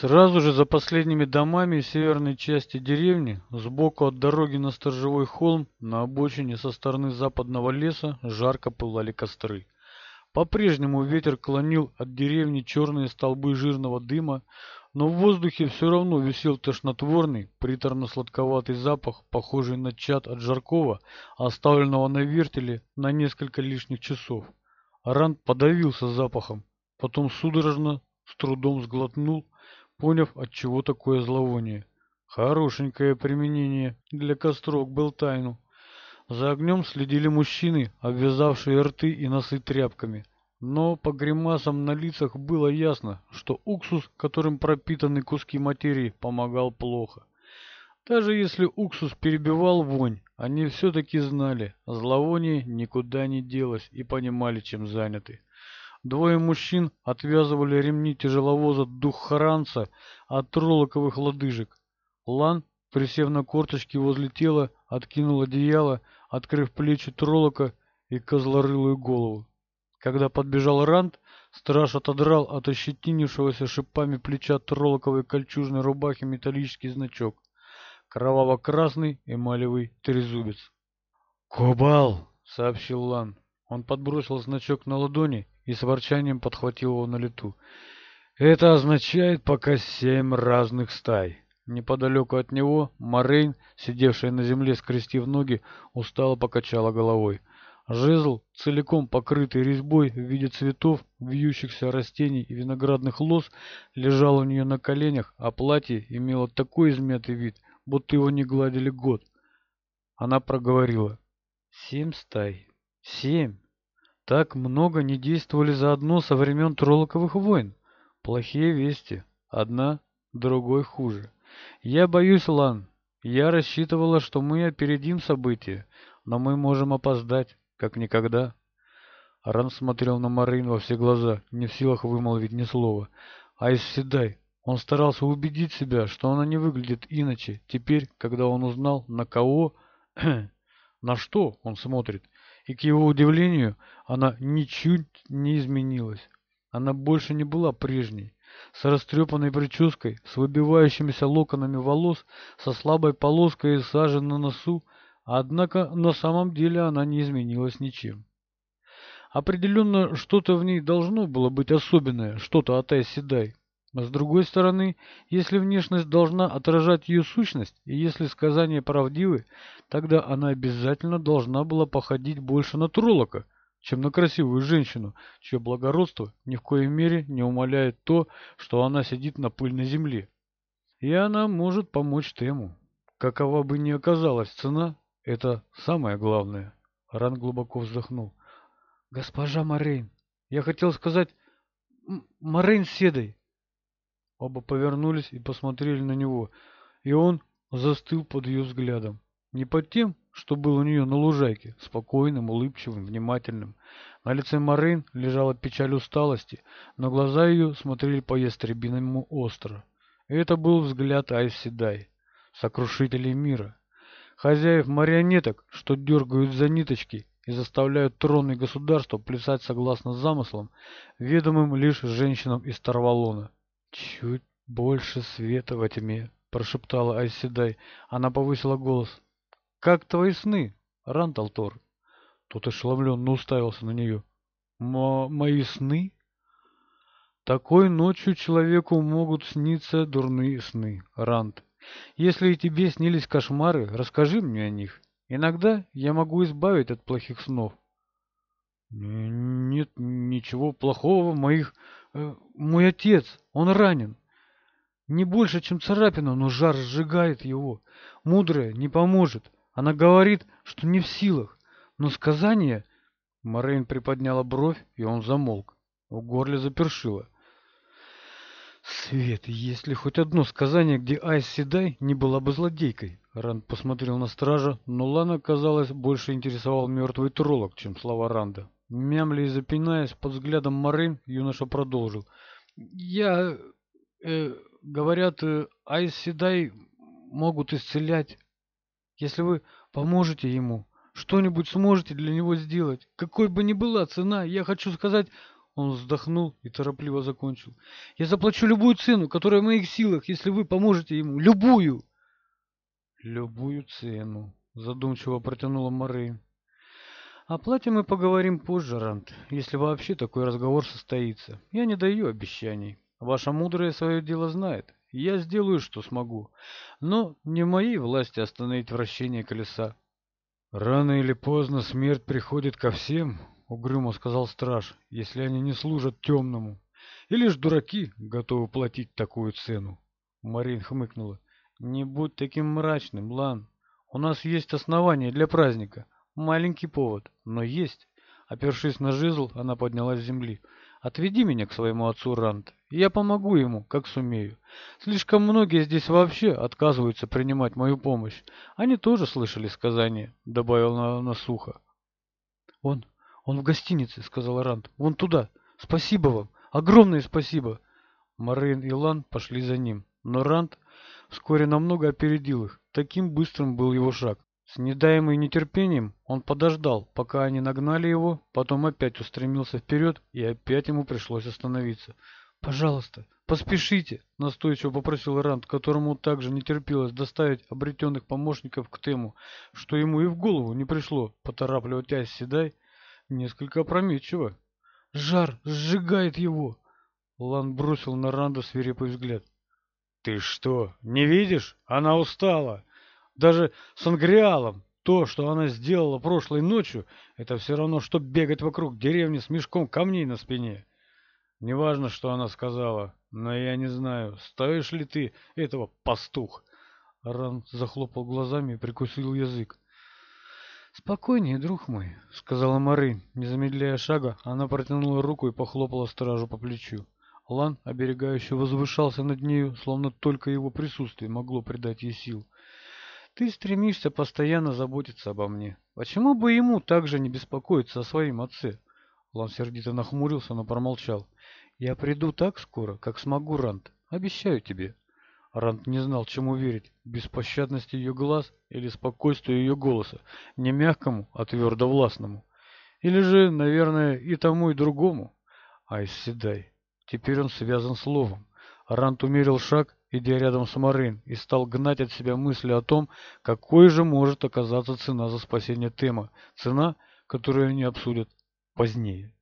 Сразу же за последними домами северной части деревни, сбоку от дороги на сторожевой холм, на обочине со стороны западного леса жарко пылали костры. По-прежнему ветер клонил от деревни черные столбы жирного дыма, но в воздухе все равно висел тошнотворный, приторно-сладковатый запах, похожий на чад от жаркого, оставленного на вертеле на несколько лишних часов. Аран подавился запахом, потом судорожно, с трудом сглотнул, поняв, от чего такое зловоние. Хорошенькое применение для костров был тайну. За огнем следили мужчины, обвязавшие рты и носы тряпками. Но по гримасам на лицах было ясно, что уксус, которым пропитаны куски материи, помогал плохо. Даже если уксус перебивал вонь, они все-таки знали, зловоние никуда не делось и понимали, чем заняты. Двое мужчин отвязывали ремни тяжеловоза Духранца от ролоковых лодыжек. Лан, присев на корточки возле тела, откинул одеяло, открыв плечи троллока и козлорылую голову. Когда подбежал Рант, страж отодрал от ощетинившегося шипами плеча троллоковой кольчужной рубахи металлический значок. Кроваво-красный эмалевый трезубец. «Кобал!» — сообщил Лан. Он подбросил значок на ладони и с ворчанием подхватил его на лету. Это означает пока семь разных стай. Неподалеку от него Морейн, сидевшая на земле, скрестив ноги, устало покачала головой. Жезл, целиком покрытый резьбой в виде цветов, вьющихся растений и виноградных лоз, лежал у нее на коленях, а платье имело такой измятый вид, будто его не гладили год. Она проговорила. «Семь стай. Семь!» Так много не действовали заодно со времен Тролоковых войн. Плохие вести. Одна, другой хуже. Я боюсь, Лан. Я рассчитывала, что мы опередим события, но мы можем опоздать, как никогда. Аран смотрел на Марин во все глаза, не в силах вымолвить ни слова. А из он старался убедить себя, что она не выглядит иначе, теперь, когда он узнал, на кого, на что он смотрит, и, к его удивлению, она ничуть не изменилась. Она больше не была прежней, с растрепанной прической, с выбивающимися локонами волос, со слабой полоской и сажи на носу, однако на самом деле она не изменилась ничем. Определенно, что-то в ней должно было быть особенное, что-то от Айседай. Но с другой стороны, если внешность должна отражать ее сущность, и если сказания правдивы, тогда она обязательно должна была походить больше на троллока, чем на красивую женщину, чье благородство ни в коей мере не умаляет то, что она сидит на пыльной земле. И она может помочь Тему. Какова бы ни оказалась цена, это самое главное. Ран глубоко вздохнул. «Госпожа Морейн, я хотел сказать... Морейн Седой, Оба повернулись и посмотрели на него, и он застыл под ее взглядом. Не под тем, что был у нее на лужайке, спокойным, улыбчивым, внимательным. На лице Марин лежала печаль усталости, но глаза ее смотрели по ястребиному остро. И это был взгляд Айседай, сокрушителей мира. Хозяев марионеток, что дергают за ниточки и заставляют троны государства плясать согласно замыслам, ведомым лишь женщинам из Тарвалона. «Чуть больше света во тьме», — прошептала Айседай. Она повысила голос. «Как твои сны, Ранталтор?» Тот ошеломленно уставился на нее. Мо «Мои сны?» «Такой ночью человеку могут сниться дурные сны, Рант. Если и тебе снились кошмары, расскажи мне о них. Иногда я могу избавить от плохих снов». «Нет ничего плохого в моих Э, мой отец, он ранен. Не больше, чем царапина, но жар сжигает его. Мудрая не поможет. Она говорит, что не в силах. Но сказание... Морейн приподняла бровь, и он замолк. В горле запершило. «Свет, если хоть одно сказание, где Айс Седай не была бы злодейкой!» Ранд посмотрел на стража, но Лана, казалось, больше интересовал мертвый троллок, чем слова Ранда. Мямля и запинаясь под взглядом Мары, юноша продолжил. «Я... Э, говорят, э, Айседай могут исцелять. Если вы поможете ему, что-нибудь сможете для него сделать. Какой бы ни была цена, я хочу сказать...» Он вздохнул и торопливо закончил. «Я заплачу любую цену, которая в моих силах, если вы поможете ему. Любую!» «Любую цену», задумчиво протянула Мары оплатим мы поговорим позже, Рант, если вообще такой разговор состоится. Я не даю обещаний. Ваша мудрая свое дело знает. Я сделаю, что смогу. Но не в моей власти остановить вращение колеса. Рано или поздно смерть приходит ко всем, угрюмо сказал страж, если они не служат темному. И лишь дураки готовы платить такую цену. Марин хмыкнула. Не будь таким мрачным, Лан. У нас есть основания для праздника маленький повод, но есть. Опершись на жезл, она поднялась с земли. «Отведи меня к своему отцу Рант, я помогу ему, как сумею. Слишком многие здесь вообще отказываются принимать мою помощь. Они тоже слышали сказание», — добавил она сухо. «Он, он в гостинице», — сказал Рант. «Вон туда. Спасибо вам. Огромное спасибо». Марин и Лан пошли за ним, но Рант вскоре намного опередил их. Таким быстрым был его шаг. С недаемым нетерпением он подождал, пока они нагнали его, потом опять устремился вперед, и опять ему пришлось остановиться. «Пожалуйста, поспешите!» – настойчиво попросил Ранд, которому также не терпелось доставить обретенных помощников к Тему, что ему и в голову не пришло поторапливать Ась Седай несколько опрометчиво. «Жар сжигает его!» Лан бросил на Ранда свирепый взгляд. «Ты что, не видишь? Она устала!» Даже с Ангриалом то, что она сделала прошлой ночью, это все равно, что бегать вокруг деревни с мешком камней на спине. Неважно, что она сказала, но я не знаю, стоишь ли ты этого, пастух. Ран захлопал глазами и прикусил язык. «Спокойнее, друг мой», — сказала Мары. Не замедляя шага, она протянула руку и похлопала стражу по плечу. Лан, оберегающе возвышался над нею, словно только его присутствие могло придать ей сил. Ты стремишься постоянно заботиться обо мне. Почему бы ему также не беспокоиться о своем отце? Лан сердито нахмурился, но промолчал. Я приду так скоро, как смогу, Рант. Обещаю тебе. Рант не знал, чему верить. Беспощадности ее глаз или спокойствию ее голоса. Не мягкому, а твердо властному. Или же, наверное, и тому, и другому. Ай, седай. Теперь он связан словом. Рант умерил шаг, идя рядом с Марин, и стал гнать от себя мысли о том, какой же может оказаться цена за спасение Тема, цена, которую они обсудят позднее.